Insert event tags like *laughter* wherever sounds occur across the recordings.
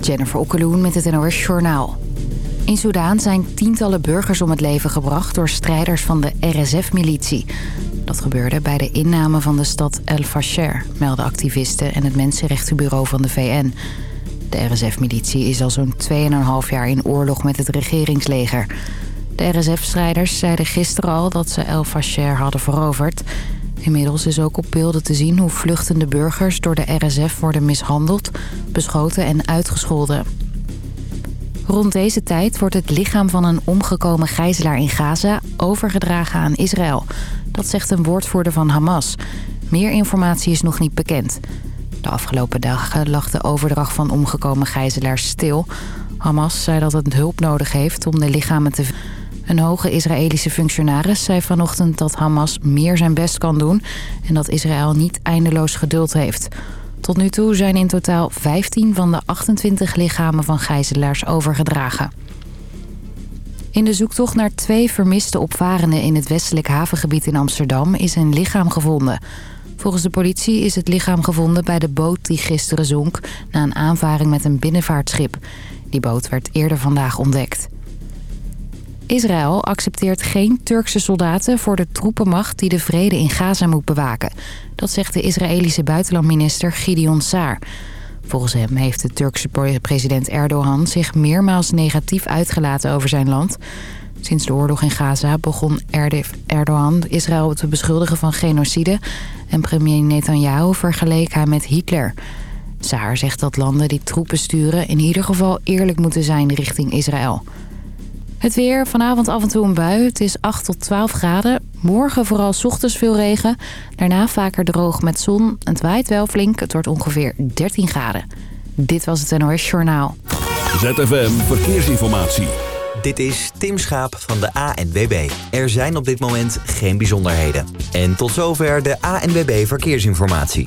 Jennifer Okkeloen met het NOS Journaal. In Soudaan zijn tientallen burgers om het leven gebracht door strijders van de RSF-militie. Dat gebeurde bij de inname van de stad El Fasher, melden activisten en het Mensenrechtenbureau van de VN. De RSF-militie is al zo'n 2,5 jaar in oorlog met het regeringsleger. De RSF-strijders zeiden gisteren al dat ze El Fasher hadden veroverd. Inmiddels is ook op beelden te zien hoe vluchtende burgers door de RSF worden mishandeld, beschoten en uitgescholden. Rond deze tijd wordt het lichaam van een omgekomen gijzelaar in Gaza overgedragen aan Israël. Dat zegt een woordvoerder van Hamas. Meer informatie is nog niet bekend. De afgelopen dagen lag de overdracht van omgekomen gijzelaars stil. Hamas zei dat het hulp nodig heeft om de lichamen te... Een hoge Israëlische functionaris zei vanochtend dat Hamas meer zijn best kan doen... en dat Israël niet eindeloos geduld heeft. Tot nu toe zijn in totaal 15 van de 28 lichamen van gijzelaars overgedragen. In de zoektocht naar twee vermiste opvarenden in het westelijk havengebied in Amsterdam is een lichaam gevonden. Volgens de politie is het lichaam gevonden bij de boot die gisteren zonk na een aanvaring met een binnenvaartschip. Die boot werd eerder vandaag ontdekt. Israël accepteert geen Turkse soldaten voor de troepenmacht die de vrede in Gaza moet bewaken. Dat zegt de Israëlische buitenlandminister Gideon Saar. Volgens hem heeft de Turkse president Erdogan zich meermaals negatief uitgelaten over zijn land. Sinds de oorlog in Gaza begon Erdogan Israël te beschuldigen van genocide... en premier Netanyahu vergeleek hij met Hitler. Saar zegt dat landen die troepen sturen in ieder geval eerlijk moeten zijn richting Israël. Het weer, vanavond af en toe een bui. Het is 8 tot 12 graden. Morgen vooral ochtends veel regen. Daarna vaker droog met zon. Het waait wel flink. Het wordt ongeveer 13 graden. Dit was het NOS Journaal. ZFM Verkeersinformatie. Dit is Tim Schaap van de ANWB. Er zijn op dit moment geen bijzonderheden. En tot zover de ANWB Verkeersinformatie.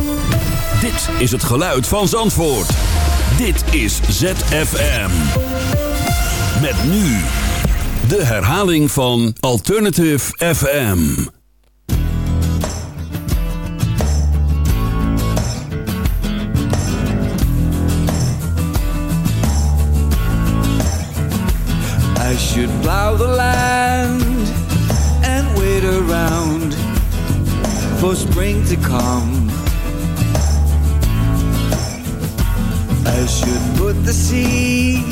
Dit is het geluid van Zandvoort. Dit is ZFM. Met nu de herhaling van Alternative FM. I should plow the land and wait around for spring to come. I should put the seed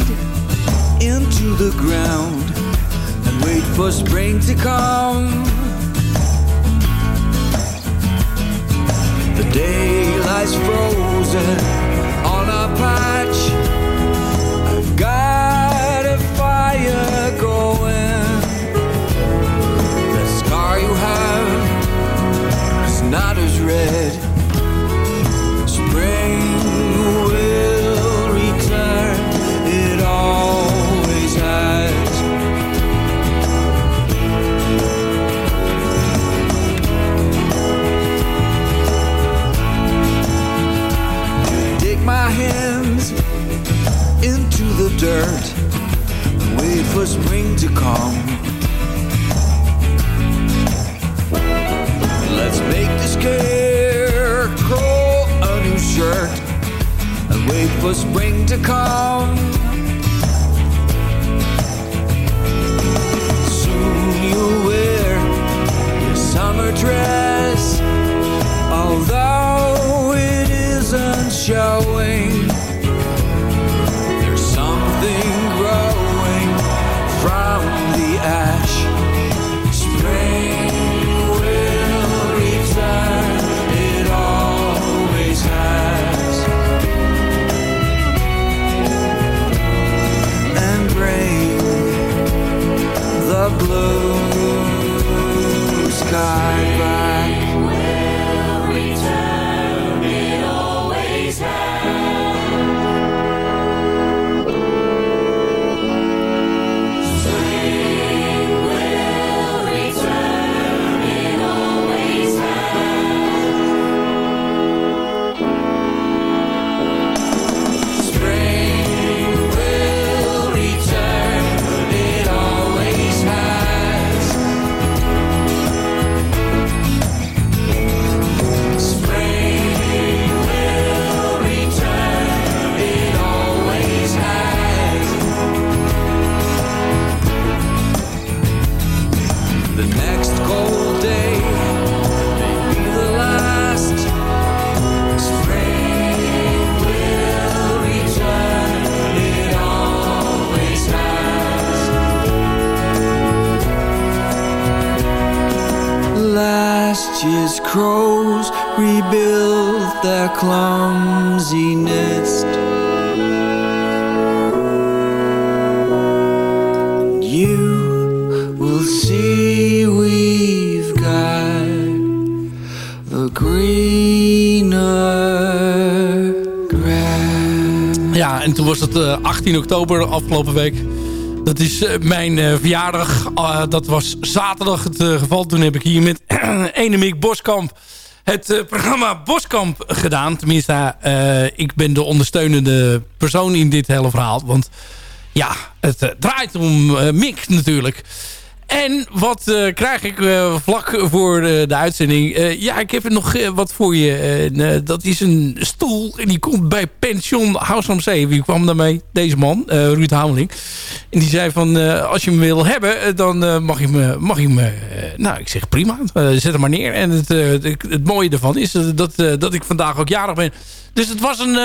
into the ground and wait for spring to come. The day lies frozen on a patch. I've got a fire going. The scar you have is not as red. 18 oktober afgelopen week. Dat is uh, mijn uh, verjaardag. Uh, dat was zaterdag het geval. Toen heb ik hier met *clears throat* Enemik Boskamp het programma Boskamp gedaan. Tenminste, ik ben de ondersteunende persoon in dit hele verhaal. Want ja, het draait om Mick natuurlijk. En wat uh, krijg ik uh, vlak voor de, de uitzending? Ja, ik heb er nog wat voor je. dat is een stoel en die komt bij Pension House am Zee. Wie kwam daarmee? Deze man, Ruud Hameling. En die zei van, als je hem wil hebben, dan mag je me... Mag je me nou, ik zeg prima, zet hem maar neer. En het, het mooie ervan is dat, dat ik vandaag ook jarig ben. Dus het was een,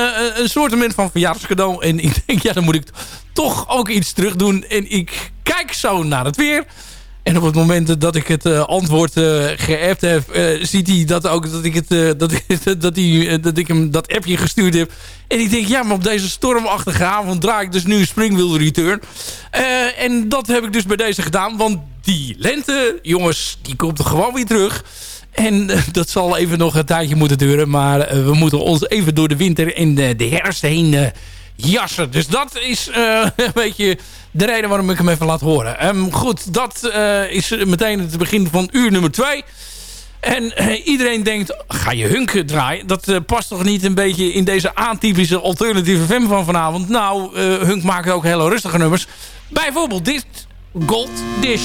een soort van verjaardagscadeau. En ik denk, ja, dan moet ik toch ook iets terug doen. En ik kijk zo naar het weer... En op het moment dat ik het uh, antwoord uh, geappt heb, uh, ziet hij dat ook dat ik, het, dat, dat, hij, dat ik hem dat appje gestuurd heb. En ik denk, ja, maar op deze stormachtige avond draai ik dus nu Springwheel Return. en dat heb ik dus bij deze gedaan, want die lente, jongens, die komt er gewoon weer terug. En dat zal even nog een tijdje moeten duren, maar we moeten ons even door de winter en de herfst heen jassen. Dus dat is *laughs* een beetje de reden waarom ik hem even laat horen. Um, goed, dat uh, is meteen het begin van uur nummer 2. En uh, iedereen denkt, ga je Hunk draaien? Dat past toch niet een beetje in deze atypische alternatieve film van vanavond? Nou, Hunk maakt ook hele rustige nummers. Bijvoorbeeld dit, Gold Dish.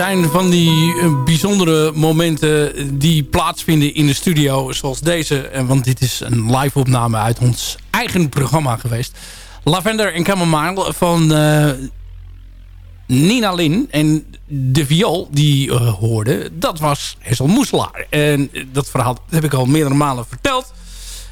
Zijn van die eh, bijzondere momenten die plaatsvinden in de studio. Zoals deze. En Want dit is een live opname uit ons eigen programma geweest. Lavender en Chamomile van eh, Nina Lin. En de viool die eh, hoorde, dat was Hessel Moeselaar. En eh, dat verhaal heb ik al meerdere malen verteld.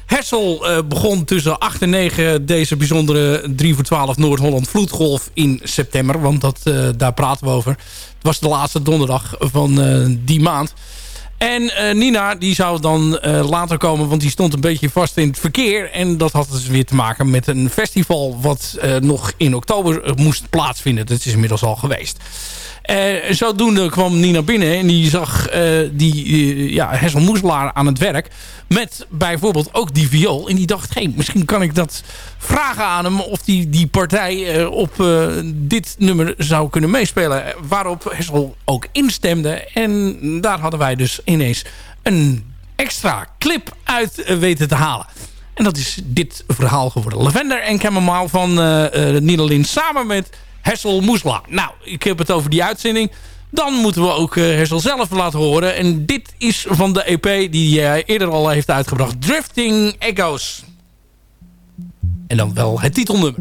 Hessel eh, begon tussen 8 en 9 deze bijzondere 3 voor 12 Noord-Holland vloedgolf in september. Want dat, eh, daar praten we over. Het was de laatste donderdag van eh, die maand. En Nina die zou dan eh, later komen, want die stond een beetje vast in het verkeer. En dat had dus weer te maken met een festival wat nog in oktober moest plaatsvinden. Dat is inmiddels al geweest. Eh, zodoende kwam Nina binnen en die zag eh, die eh, ja, Hessel Moeselaar aan het werk. Met bijvoorbeeld ook die viool. En die dacht, hey, misschien kan ik dat vragen aan hem... of die, die partij op dit nummer zou kunnen meespelen. Waarop Hessel ook instemde. En daar hadden wij dus ineens een extra clip uit weten te halen. En dat is dit verhaal geworden. Lavender en Chamomile van uh, uh, Nina samen met Hessel Moesla. Nou, ik heb het over die uitzending. Dan moeten we ook uh, Hessel zelf laten horen. En dit is van de EP die hij eerder al heeft uitgebracht. Drifting Echoes. En dan wel het titelnummer.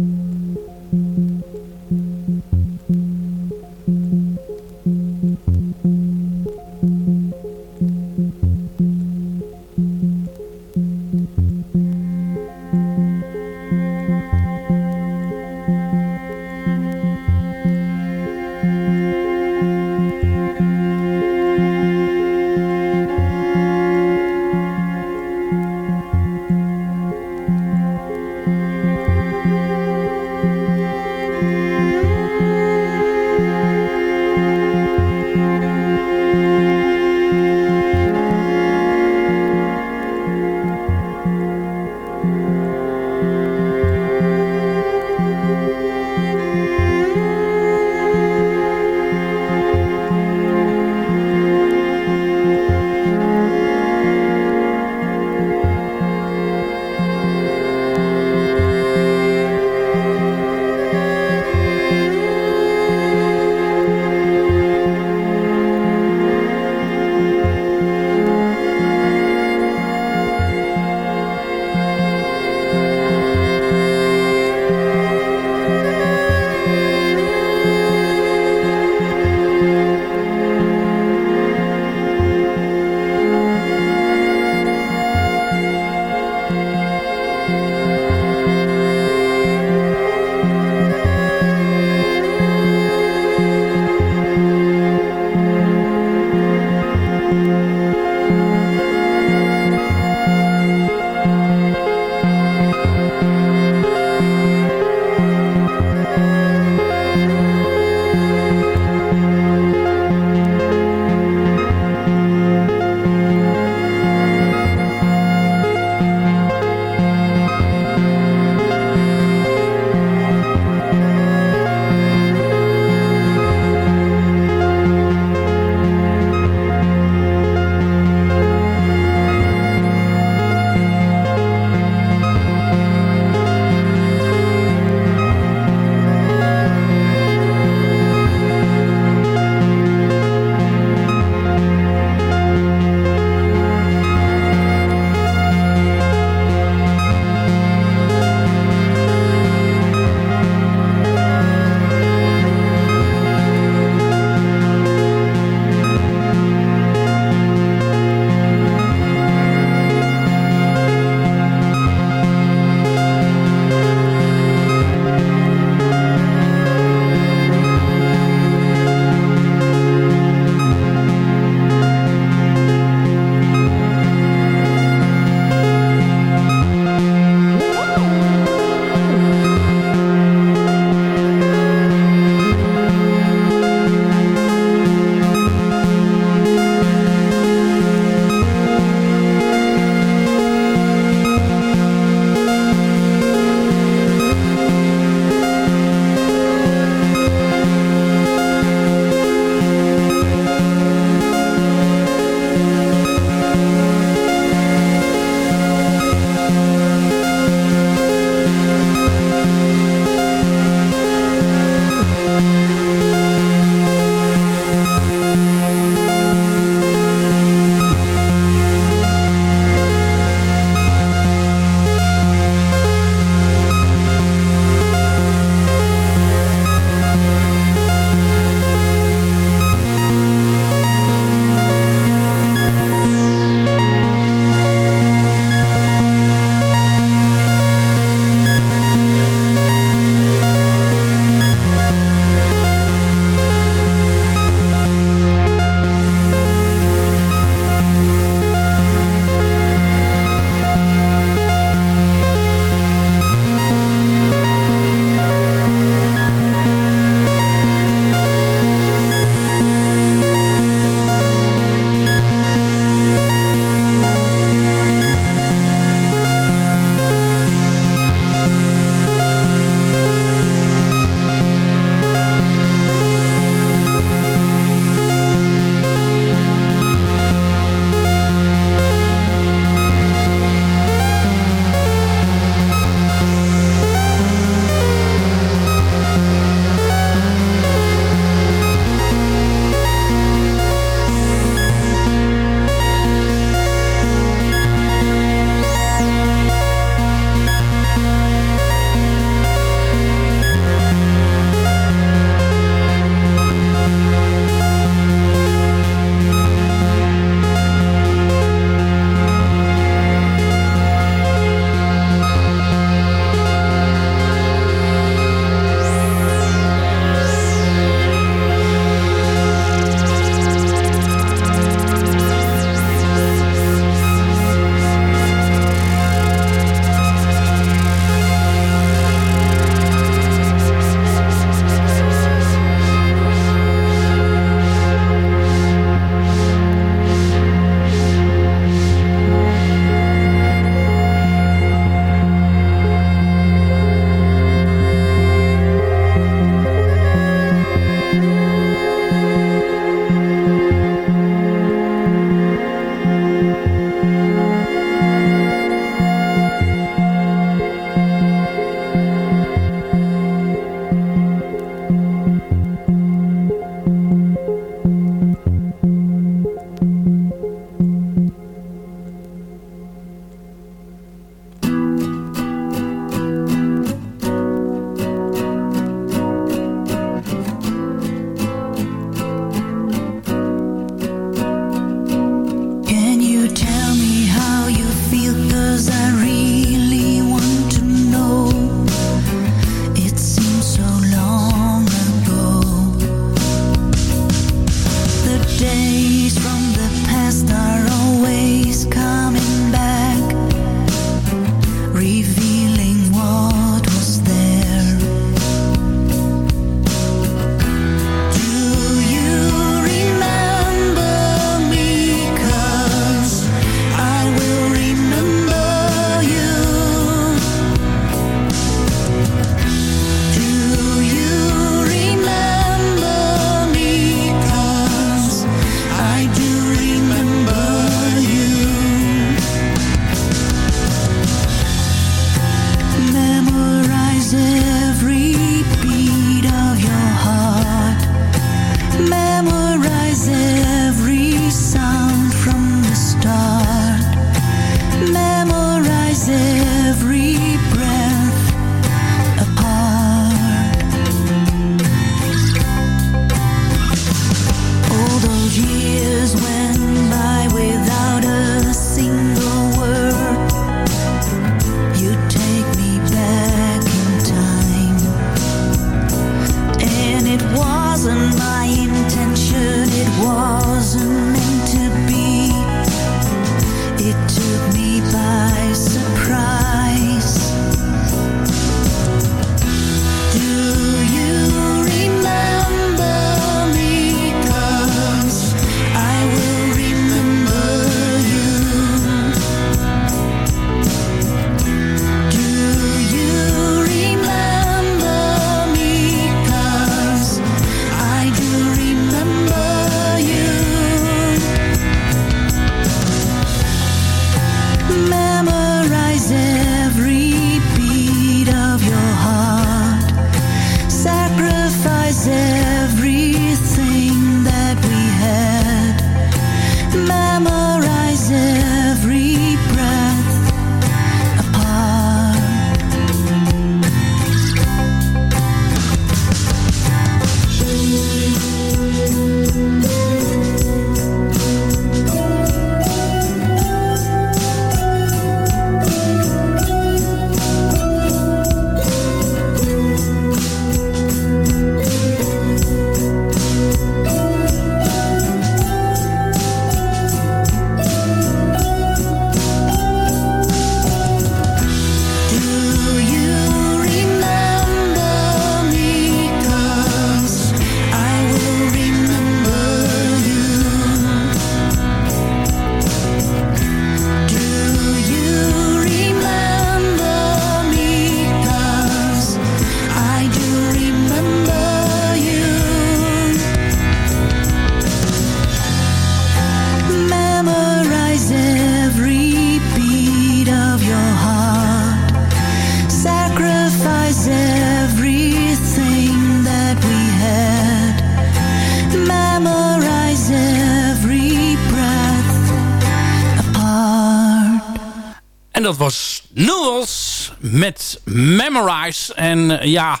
Met Memorize. En ja...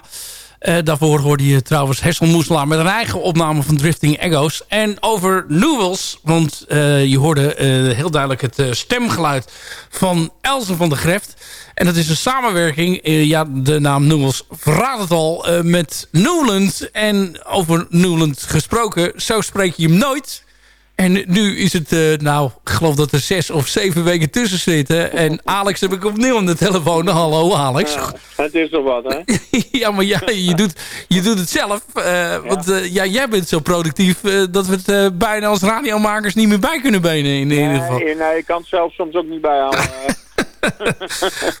Uh, daarvoor hoorde je trouwens Hessel Moeselaar met een eigen opname van Drifting Echoes. En over Newells, want uh, je hoorde heel duidelijk het stemgeluid van Elze van der Greft. En dat is een samenwerking, ja de naam Newells verraadt het al, met Newland. En over Newland gesproken, zo spreek je hem nooit... En nu is het, uh, nou, ik geloof dat er zes of zeven weken tussen zitten. En Alex heb ik opnieuw aan de telefoon. *laughs* Hallo Alex. Ja, het is nog wat, hè? *laughs* ja, maar ja, je, doet, je doet het zelf. Uh, want uh, ja, jij bent zo productief dat we het bijna als radiomakers niet meer bij kunnen benen. In, in ieder geval. Nee, nee, ik kan het zelf soms ook niet bijhouden. *laughs*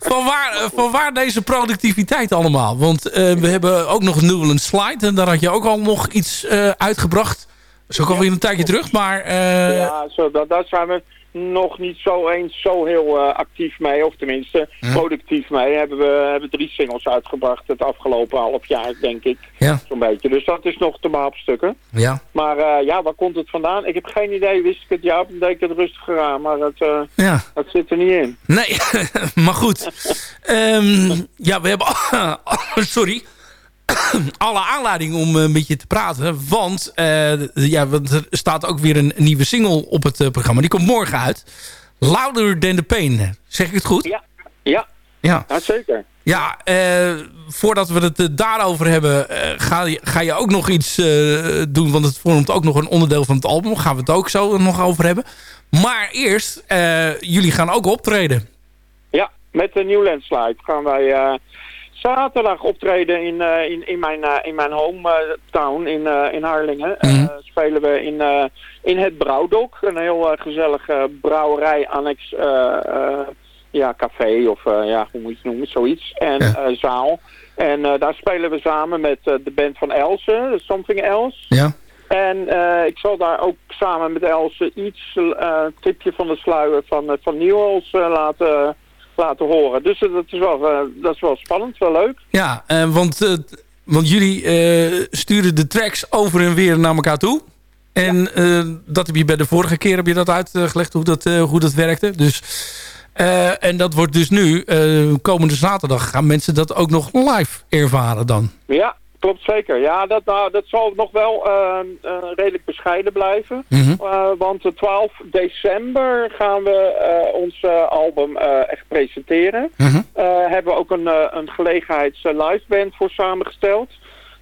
van, waar, van waar deze productiviteit allemaal? Want we hebben ook nog een Newland Slide. En daar had je ook al nog iets uitgebracht. Dat is ook alweer een tijdje terug, maar... Uh... Ja, zo, dat, daar zijn we nog niet zo eens zo heel uh, actief mee. Of tenminste, productief mee. Hebben we hebben drie singles uitgebracht het afgelopen half jaar, denk ik. Ja. Zo'n beetje. Dus dat is nog te behapstukken. Ja. Maar uh, ja, waar komt het vandaan? Ik heb geen idee. Wist ik het? Ja, dan denk ik het rustiger aan. Maar uh, ja. dat zit er niet in. Nee, *laughs* maar goed. um, ja, we hebben... *laughs* sorry *coughs* alle aanleiding om een beetje te praten. Want, uh, ja, want er staat ook weer een nieuwe single op het uh, programma. Die komt morgen uit. Louder Than The Pain. Zeg ik het goed? Ja, ja. Ja, ja zeker. Ja, uh, voordat we het daarover hebben... ga, je, ga je ook nog iets doen. Want het vormt ook nog een onderdeel van het album. Gaan we het ook zo nog over hebben. Maar eerst, jullie gaan ook optreden. Ja, met de New Landslide gaan wij zaterdag optreden in, uh, in, in, mijn, uh, in mijn hometown in, uh, in Harlingen. Mm spelen we in, in het Brouwdok. Een heel gezellig brouwerij-annex ja, café of ja, hoe moet je het noemen, zoiets. En ja. zaal. En daar spelen we samen met de band van Else, Something Else. Ja. En ik zal daar ook samen met Else iets tipje van de sluier van, van Newells laten laten horen. Dus dat is wel, uh, dat is wel spannend, wel leuk. Ja, uh, want, want jullie sturen de tracks over en weer naar elkaar toe. En ja. dat heb je bij de vorige keer heb je dat uitgelegd hoe dat, hoe dat werkte. Dus, en dat wordt dus nu, komende zaterdag, gaan mensen dat ook nog live ervaren dan. Ja, Klopt zeker. Ja, dat, nou, dat zal nog wel uh, uh, redelijk bescheiden blijven. Mm -hmm. uh, want 12 december gaan we ons album echt presenteren. Mm -hmm. hebben we ook een, een gelegenheids live band voor samengesteld.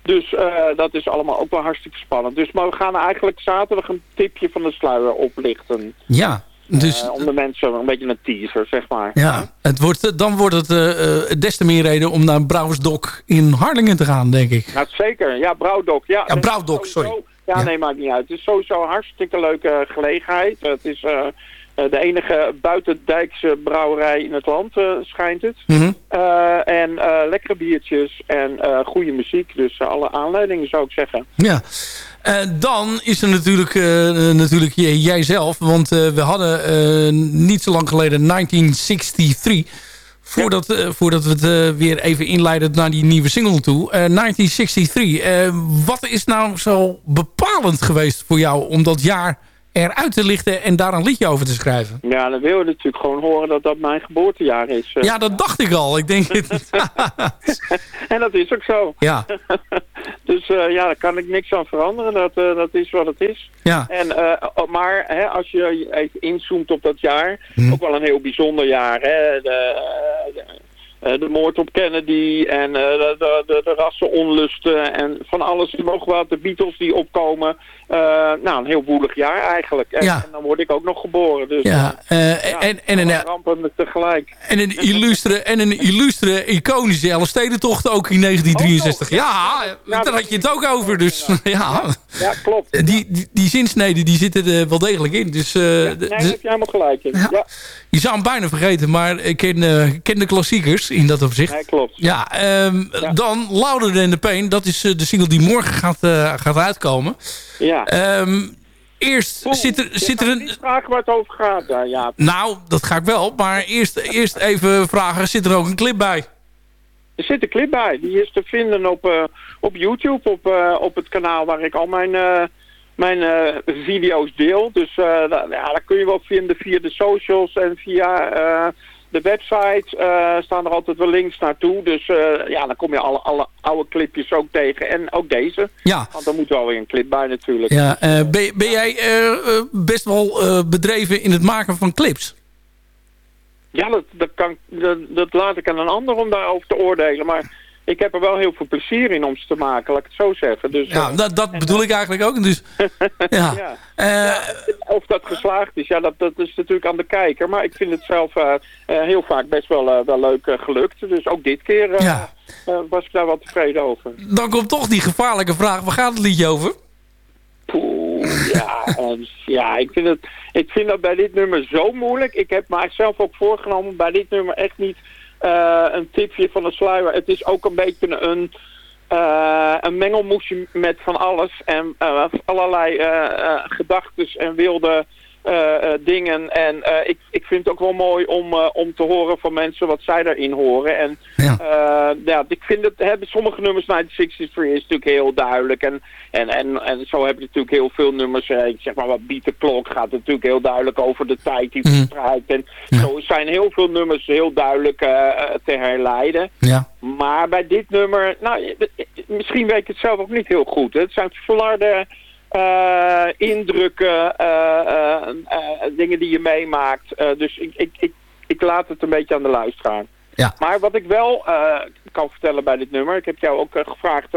Dus dat is allemaal ook wel hartstikke spannend. Dus, maar we gaan eigenlijk zaterdag een tipje van de sluier oplichten. Ja, dus, uh, om de mensen een beetje een teaser, zeg maar. Ja, het wordt, dan wordt het uh, des te meer reden om naar Brouwersdok in Harlingen te gaan, denk ik. Ja, zeker. Ja, Brouwdok. Ja, ja Brouwdok, sorry. Ja, ja, nee, maakt niet uit. Het is sowieso een hartstikke leuke gelegenheid. Het is uh, de enige buitendijkse brouwerij in het land, schijnt het. Mm -hmm. en lekkere biertjes en goede muziek. Dus alle aanleidingen, zou ik zeggen. Ja. Uh, dan is er natuurlijk, uh, natuurlijk jijzelf. Want uh, we hadden niet zo lang geleden 1963. Voordat, ja. voordat we het weer even inleiden naar die nieuwe single toe. 1963. wat is nou zo bepalend geweest voor jou om dat jaar eruit te lichten en daar een liedje over te schrijven. Ja, dan wil je natuurlijk gewoon horen dat dat mijn geboortejaar is. Ja, dat dacht ik al. Ik denk *laughs* en dat is ook zo. Ja. *laughs* dus uh, ja, daar kan ik niks aan veranderen. Dat, uh, dat is wat het is. Ja. En, uh, maar hè, als je even inzoomt op dat jaar, hm. ook wel een heel bijzonder jaar. Hè? De, de, de moord op Kennedy en de, de, de, rassenonlusten en van alles nog wat. De Beatles die opkomen. Uh, nou, een heel woelig jaar eigenlijk. En, ja. en, dan word ik ook nog geboren. Dus, ja. Uh, ja en, en, een, rampen tegelijk. En een illustre, en een illustre iconische Elfstedentocht ook in 1963. Oh, ja, ja, daar had je het ook over. Dus ja, *laughs* ja klopt. Die, die, die zinsneden die zitten er wel degelijk in. Dus, uh, nee, daar heb je helemaal gelijk in. Ja. Je zou hem bijna vergeten, maar ik ken, ken de klassiekers in dat opzicht. Nee, klopt. Ja, um, ja. dan Louder Than The Pain. Dat is de single die morgen gaat, gaat uitkomen. Ja. Um, eerst zit er, zit er een... vraag waar het over gaat, uh, ja. Nou, dat ga ik wel. Maar eerst, eerst even vragen, zit er ook een clip bij? Er zit een clip bij. Die is te vinden op, uh, op YouTube, op, uh, op het kanaal waar ik al mijn, mijn video's deel. Dus ja, daar kun je wel vinden via de socials en via de website uh, staan er altijd wel links naartoe. Dus uh, ja, dan kom je alle, alle oude clipjes ook tegen. En ook deze. Ja. Want er moet wel weer een clip bij natuurlijk. Ja, ben, ben jij best wel bedreven in het maken van clips? Ja, dat, dat, kan, dat, dat laat ik aan een ander om daarover te oordelen. Maar ik heb er wel heel veel plezier in om ze te maken, laat ik het zo zeggen. Dus, ja, uh, dat, dat bedoel ik eigenlijk ook. Dus, *laughs* ja. ja. Uh, of dat geslaagd is, ja, dat, dat is natuurlijk aan de kijker. Maar ik vind het zelf uh, heel vaak best wel, wel leuk gelukt. Dus ook dit keer ja. was ik daar wel tevreden over. Dan komt toch die gevaarlijke vraag. Waar gaat het liedje over? Poeh, ja, *laughs* ja ik, vind het, ik vind dat bij dit nummer zo moeilijk. Ik heb mijzelf ook voorgenomen bij dit nummer echt niet een tipje van de sluier. Het is ook een beetje een, uh, een mengelmoesje met van alles. En uh, allerlei gedachten en wilde dingen. En ik, ik vind het ook wel mooi om, om te horen van mensen wat zij daarin horen. En ja, ja ik vind het, hè, sommige nummers 1963 is natuurlijk heel duidelijk. En, en, en, en zo heb je natuurlijk heel veel nummers. ik zeg maar wat Beat the Clock gaat natuurlijk heel duidelijk over de tijd die verstrijkt. En ja. zo zijn heel veel nummers heel duidelijk te herleiden. Ja. Maar bij dit nummer, nou, misschien weet ik het zelf ook niet heel goed. Het zijn verlarde uh, indrukken, uh, dingen die je meemaakt. dus ik, ik, ik, ik laat het een beetje aan de luisteraar. Ja. Maar wat ik wel kan vertellen bij dit nummer, ik heb jou ook gevraagd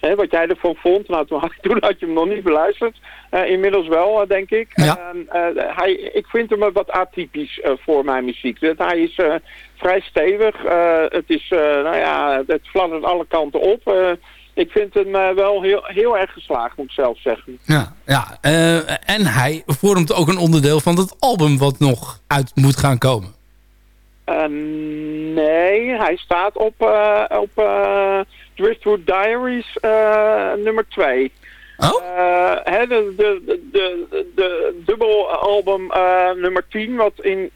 hè, wat jij ervan vond. Nou, toen had, *laughs* toen had je hem nog niet beluisterd. inmiddels wel, denk ik. Ja. hij, ik vind hem wat atypisch voor mijn muziek. Dat hij is vrij stevig. het is, nou ja, het fladdert alle kanten op ik vind hem uh, wel heel, heel erg geslaagd, moet ik zelf zeggen. Ja, ja. Uh, en hij vormt ook een onderdeel van het album wat nog uit moet gaan komen. Uh, nee, hij staat op, op Driftwood Diaries nummer 2. Oh? Hè, de, de, de, de, de dubbelalbum nummer 10, wat in,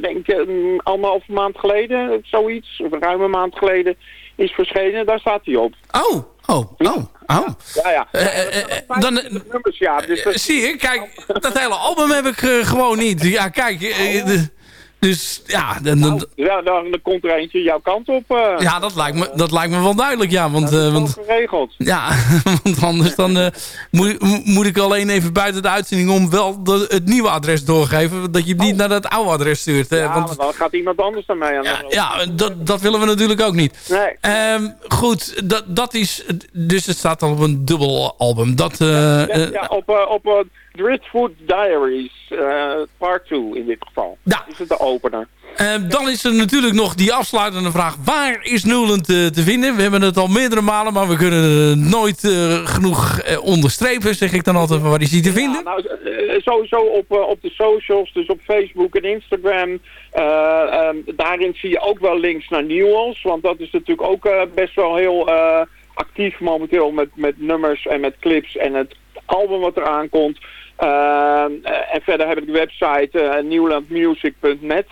denk ik, een anderhalf maand geleden, zoiets, of ruim een maand geleden, is verschenen, daar staat hij op. Oh, oh, oh, oh. Ja, ja. Uh, uh, dan, nummers, ja. Dus dat... Zie je, kijk, dat hele album heb ik gewoon niet. Ja, kijk, de, dus ja... Dan, nou, ja, dan komt er eentje jouw kant op. Uh. Ja, dat lijkt, me, dat lijkt me wel duidelijk, ja. Want, dat uh, want, geregeld. Ja, *laughs* want anders dan uh, moet, moet ik alleen even buiten de uitzending om wel de, het nieuwe adres doorgeven. Dat je hem niet oh. naar dat oude adres stuurt. Ja, want, dan gaat iemand anders daarmee aan. Ja, ja dat, dat willen we natuurlijk ook niet. Nee. Um, goed, dat, dat is... Dus het staat dan op een dubbel album. Dat, ja, ja, op, op Driftwood Diaries, uh, part 2 in dit geval. Ja. is het de opener. Uh, dan is er natuurlijk nog die afsluitende vraag. Waar is Newland uh, te vinden? We hebben het al meerdere malen, maar we kunnen het nooit genoeg onderstrepen. Zeg ik dan altijd, waar is hij te vinden? Ja, nou, sowieso op, op de socials, dus op Facebook en Instagram. Um, daarin zie je ook wel links naar Newells. Want dat is natuurlijk ook best wel heel actief momenteel met, met nummers en met clips en het album wat eraan komt. Uh, en verder heb ik de website uh, newlandmusic.net.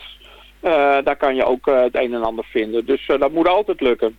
Uh, daar kan je ook het een en ander vinden. Dus dat moet altijd lukken.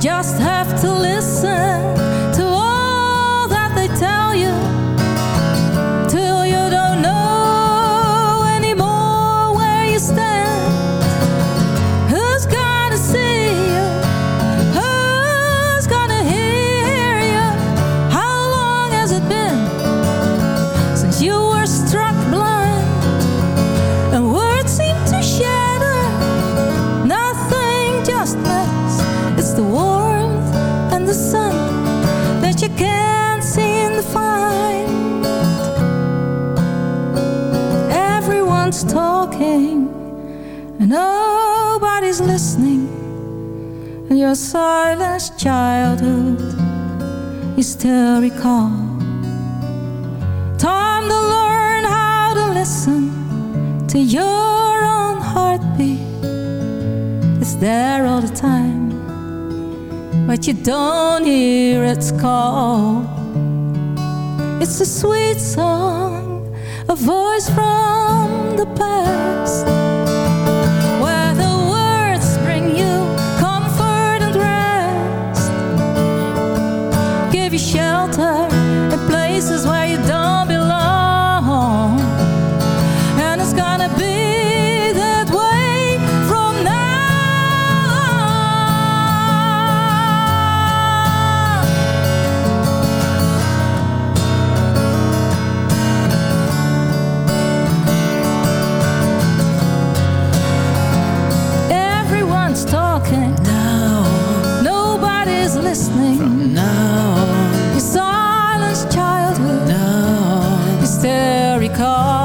just have to listen to all that they tell you. your silence, childhood you still recall. Time to learn how to listen to your own heartbeat. It's there all the time, but you don't hear its call. It's a sweet song, a voice from the past nummers achter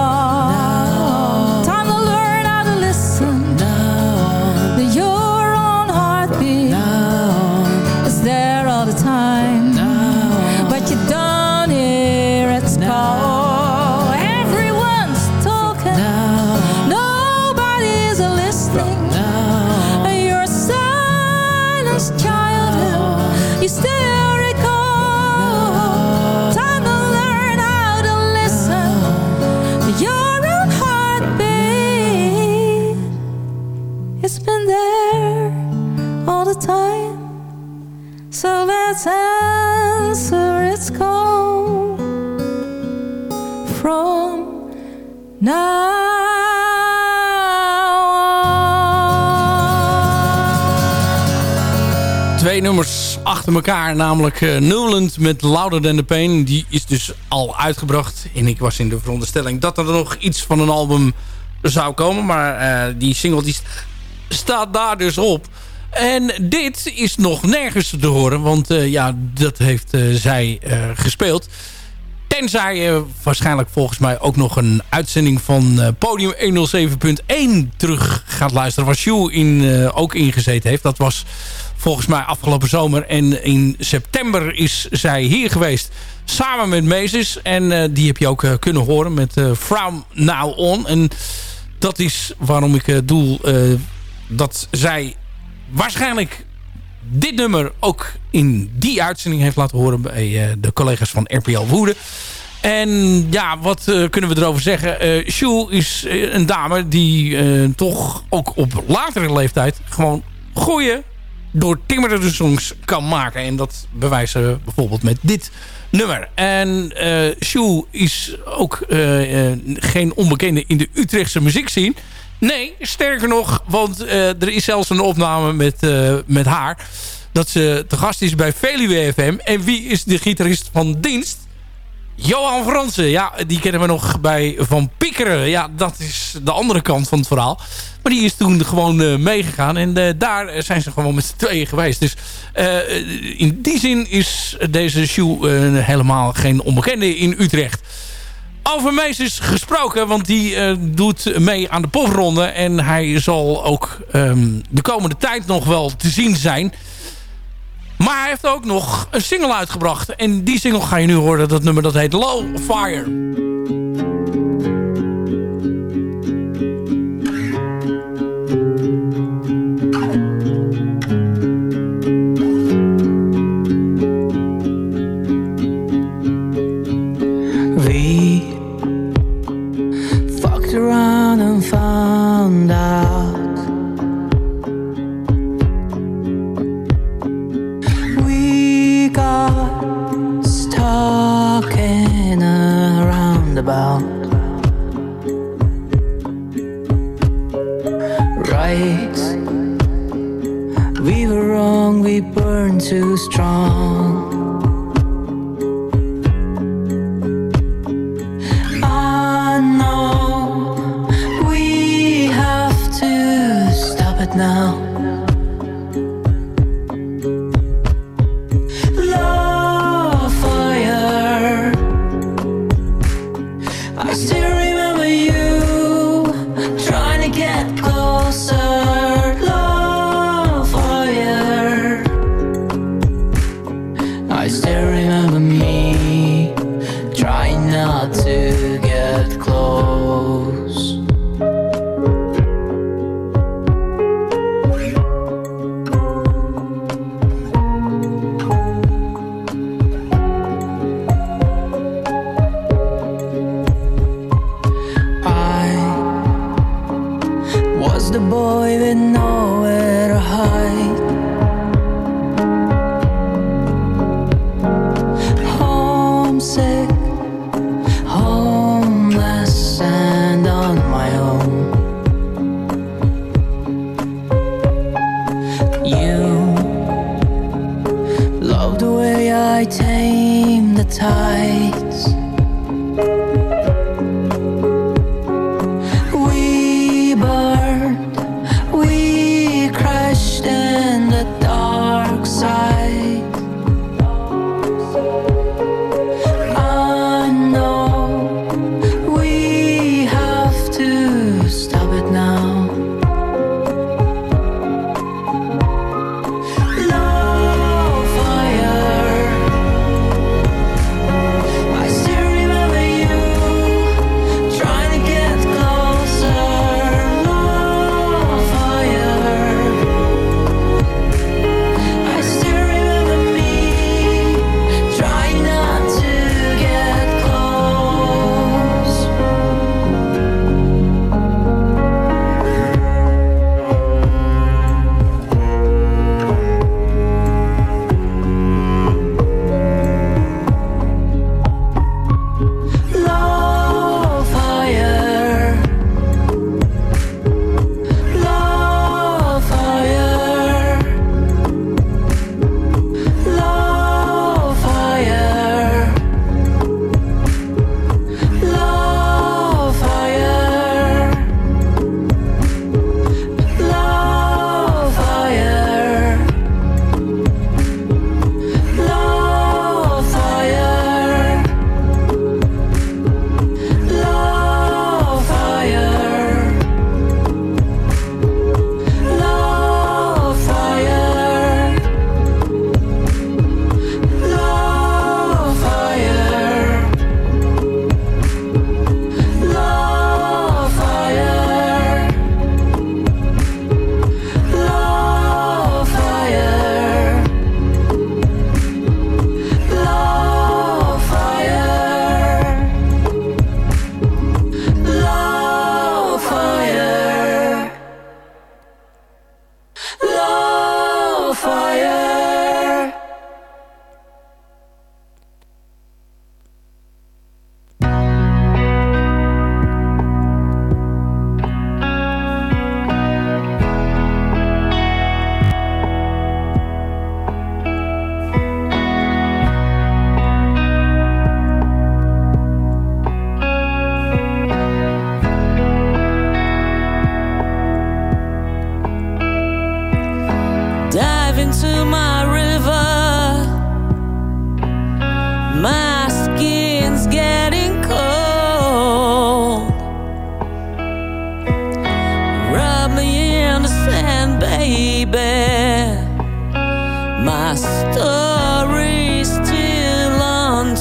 elkaar. Namelijk uh, Newland met Louder Than The Pain. Die is dus al uitgebracht. En ik was in de veronderstelling dat er nog iets van een album zou komen. Maar uh, die single die staat daar dus op. En dit is nog nergens te horen. Want uh, ja, dat heeft zij gespeeld. Tenzij je waarschijnlijk volgens mij ook nog een uitzending van Podium 107.1 terug gaat luisteren. Waar Sjoe in, ook ingezeten heeft. Dat was volgens mij afgelopen zomer. En in september is zij hier geweest samen met Meeses. En uh, die heb je ook uh, kunnen horen met uh, From Now On. En dat is waarom ik doel dat zij waarschijnlijk dit nummer ook in die uitzending heeft laten horen bij de collega's van RPL Woede. En ja, wat kunnen we erover zeggen? Uh, is een dame die toch ook op latere leeftijd gewoon goede door timmerde songs kan maken. En dat bewijzen we bijvoorbeeld met dit nummer. En uh, Sjoe is ook uh, geen onbekende in de Utrechtse muziekscene. Nee, sterker nog, want er is zelfs een opname met, met haar... dat ze te gast is bij Veluwe FM. En wie is de gitarist van dienst? Johan Fransen, ja, die kennen we nog bij Van Piekeren. Ja, dat is de andere kant van het verhaal. Maar die is toen gewoon uh, meegegaan. En uh, daar zijn ze gewoon met z'n tweeën geweest. Dus uh, in die zin is deze shoe helemaal geen onbekende in Utrecht. Over Meesters gesproken, want die doet mee aan de popronde. En hij zal ook um, de komende tijd nog wel te zien zijn... Maar hij heeft ook nog een single uitgebracht. En die single ga je nu horen. Dat nummer dat heet Low Fire. About. Right, we were wrong, we burned too strong. Still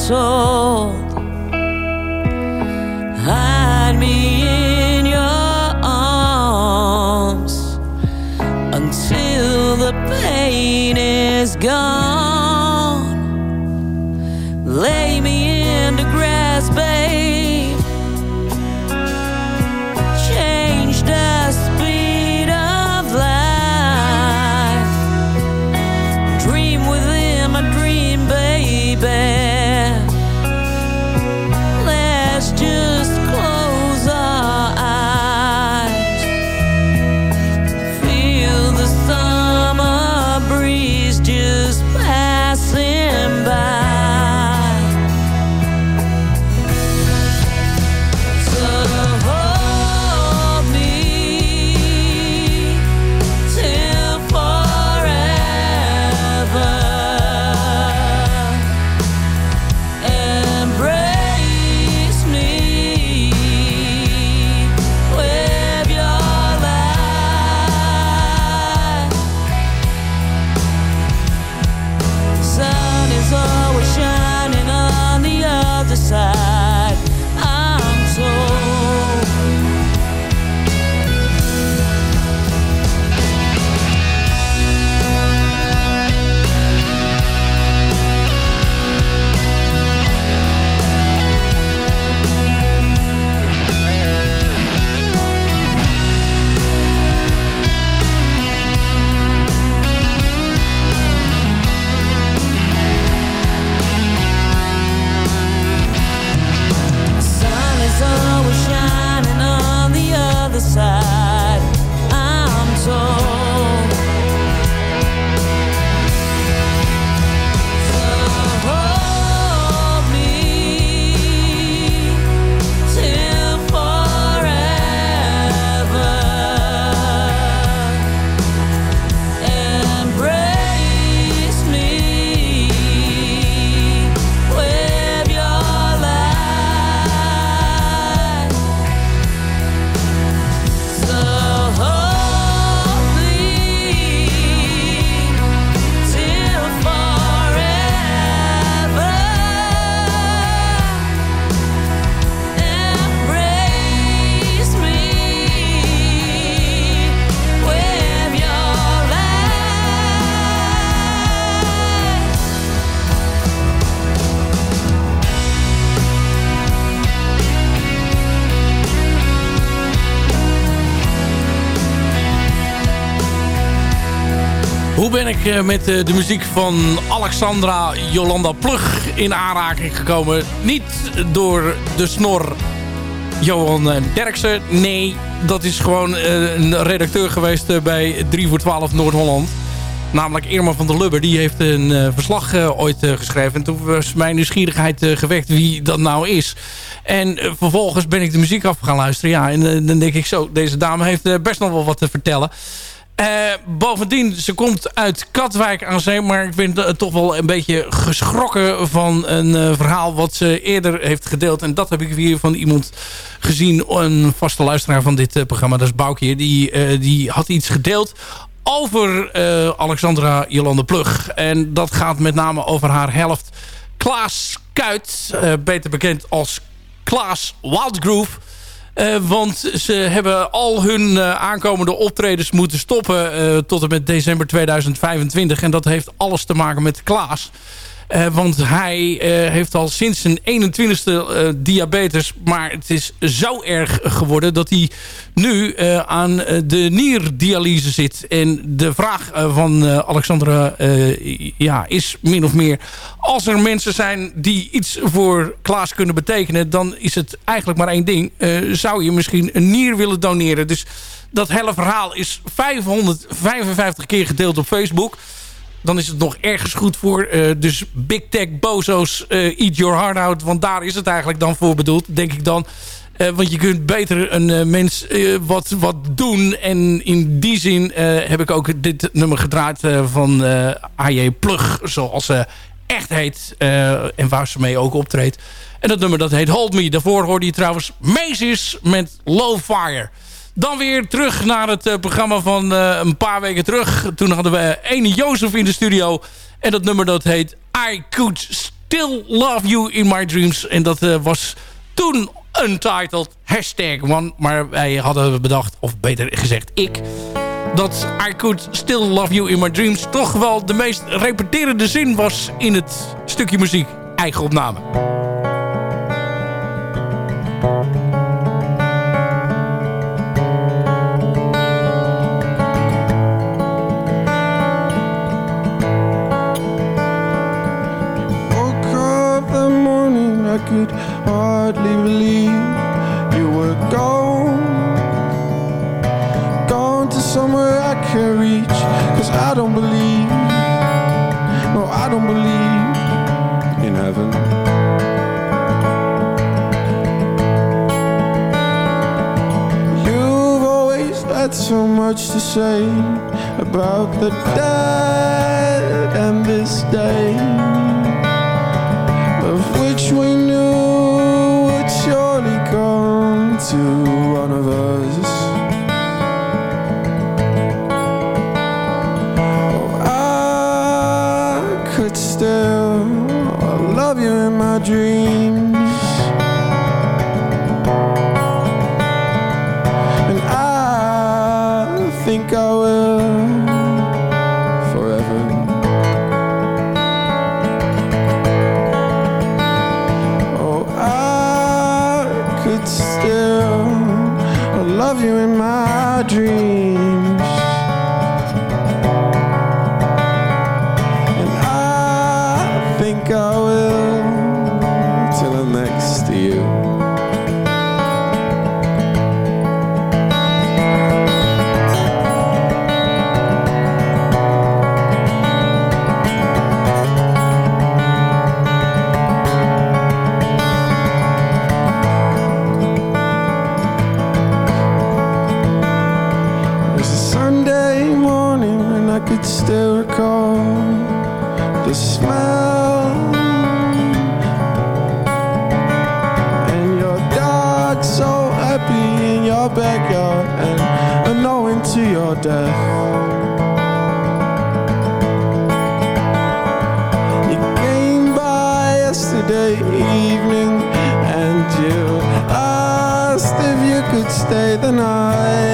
So. Ben ik eh, met eh, de muziek van Alexandra Jolanda Plug in aanraking gekomen? Niet door de snor Johan eh, Derksen. Nee, dat is gewoon een redacteur geweest bij 3 voor 12 Noord-Holland. Namelijk Irma van der Lubber. Die heeft een verslag ooit geschreven. En toen was mijn nieuwsgierigheid gewekt wie dat nou is. En vervolgens ben ik de muziek af gaan luisteren. Ja, en dan denk ik zo, deze dame heeft best nog wel wat te vertellen. Eh, bovendien, ze komt uit Katwijk aan zee. Maar ik ben eh, toch wel een beetje geschrokken van een eh, verhaal wat ze eerder heeft gedeeld. En dat heb ik weer van iemand gezien. Een vaste luisteraar van dit programma, dat is Boukje. Die, die had iets gedeeld over Alexandra Jolande Plug. En dat gaat met name over haar helft Klaas Kuit. beter bekend als Klaas Wildgroove. Eh, want ze hebben al hun eh, aankomende optredens moeten stoppen eh, tot en met december 2025. En dat heeft alles te maken met Klaas. Eh, want hij eh, heeft al sinds zijn 21ste eh, diabetes. Maar het is zo erg geworden dat hij nu aan de nierdialyse zit. En de vraag van Alexandra ja, is min of meer... als er mensen zijn die iets voor Klaas kunnen betekenen... dan is het eigenlijk maar één ding. Zou je misschien een nier willen doneren? Dus dat hele verhaal is 555 keer gedeeld op Facebook dan is het nog ergens goed voor. Eh, dus Big Tech bozo's eh, eat your heart out. Want daar is het eigenlijk dan voor bedoeld, denk ik dan. Eh, want je kunt beter een mens wat, wat doen. En in die zin heb ik ook dit nummer gedraaid van AJ Plug. Zoals ze echt heet. en waar ze mee ook optreedt. En dat nummer dat heet Hold Me. Daarvoor hoorde je trouwens Macy's met Low Fire. Dan weer terug naar het programma van een paar weken terug. Toen hadden we ene Jozef in de studio. En dat nummer dat heet I Could Still Love You In My Dreams. En dat was toen Untitled Hashtag One. Maar wij hadden bedacht, of beter gezegd ik... dat I Could Still Love You In My Dreams... toch wel de meest repeterende zin was in het stukje muziek. Eigen opname. Could hardly believe you were gone. Gone to somewhere I can't reach. Cause I don't believe, no, I don't believe in heaven. You've always had so much to say about the dead and this day to one of us. Your backyard and unknowing to your death. You came by yesterday evening and you asked if you could stay the night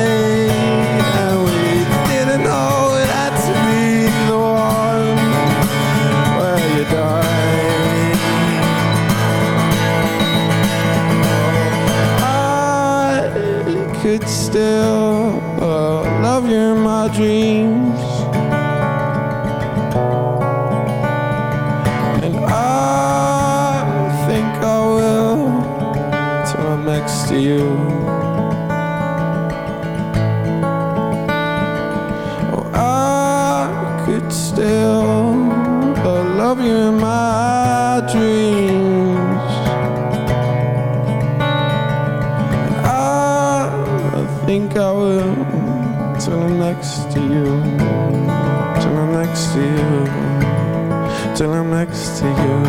Till I'm next to you.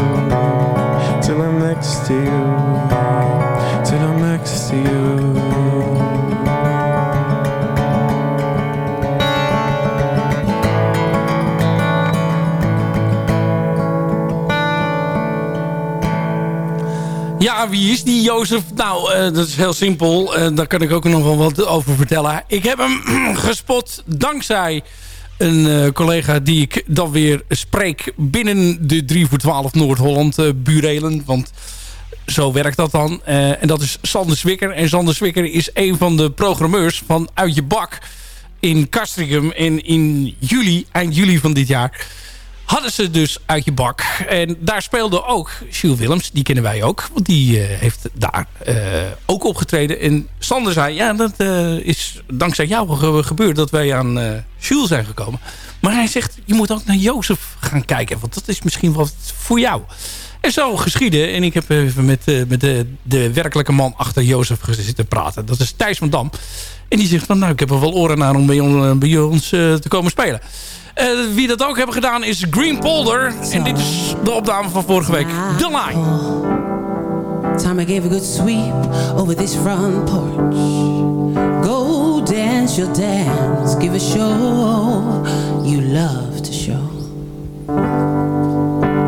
Till I'm next to you. Till I'm next to you. Ja, wie is die Jozef? Nou, uh, dat is heel simpel. Uh, daar kan ik ook nog wel wat over vertellen. Ik heb hem *clears throat* gespot dankzij een uh, collega die ik dan weer spreek binnen de 3 voor 12 Noord-Holland burelen. Want zo werkt dat dan. en dat is Sander Zwikker. En Sander Zwikker is een van de programmeurs van Uit Je Bak in Castricum. En in juli, eind juli van dit jaar hadden ze dus uit je bak. En daar speelde ook Jules Willems. Die kennen wij ook. Want die uh, heeft daar uh, ook opgetreden. En Sander zei, ja, dat uh, is dankzij jou ge gebeurd dat wij aan Jules zijn gekomen. Maar hij zegt, je moet ook naar Jozef gaan kijken. Want dat is misschien wat voor jou. En zo geschieden. En ik heb even met, met de, de werkelijke man achter Jozef zitten praten. Dat is Thijs van Dam. En die zegt van, nou, ik heb er wel oren naar om bij, on, bij ons te komen spelen. Uh, wie dat ook hebben gedaan is Green Polder. En dit is de opname van vorige week. Ah. The Line. Oh. Time I gave a good sweep over this front porch. Go dance your dance. Give a show you love to show.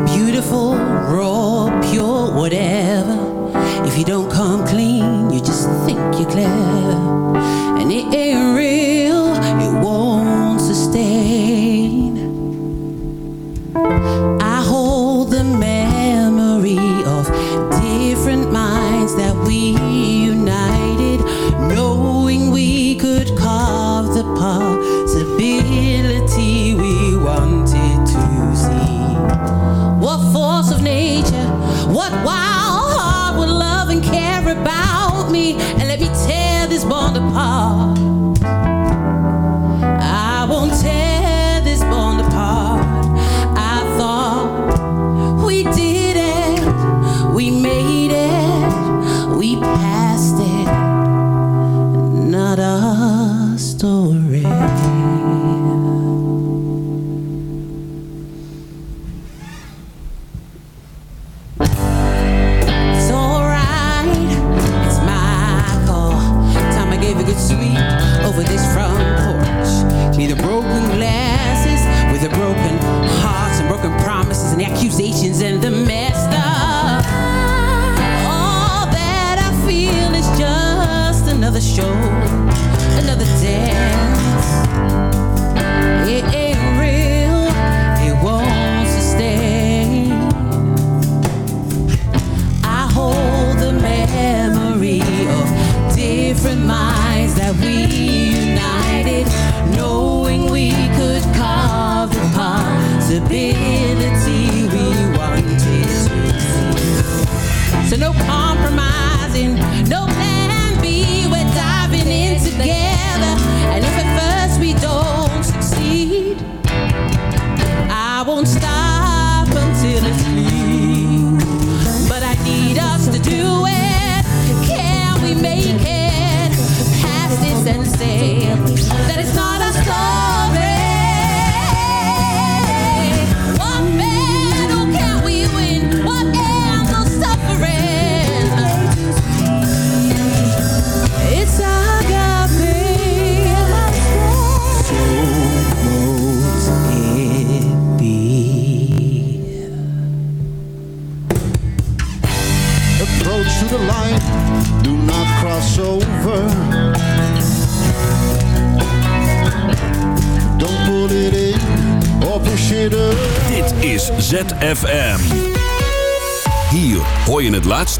Beautiful, raw, pure, whatever. If you don't come clean, you just think you're clever. And it ain't real. What wild heart would love and care about.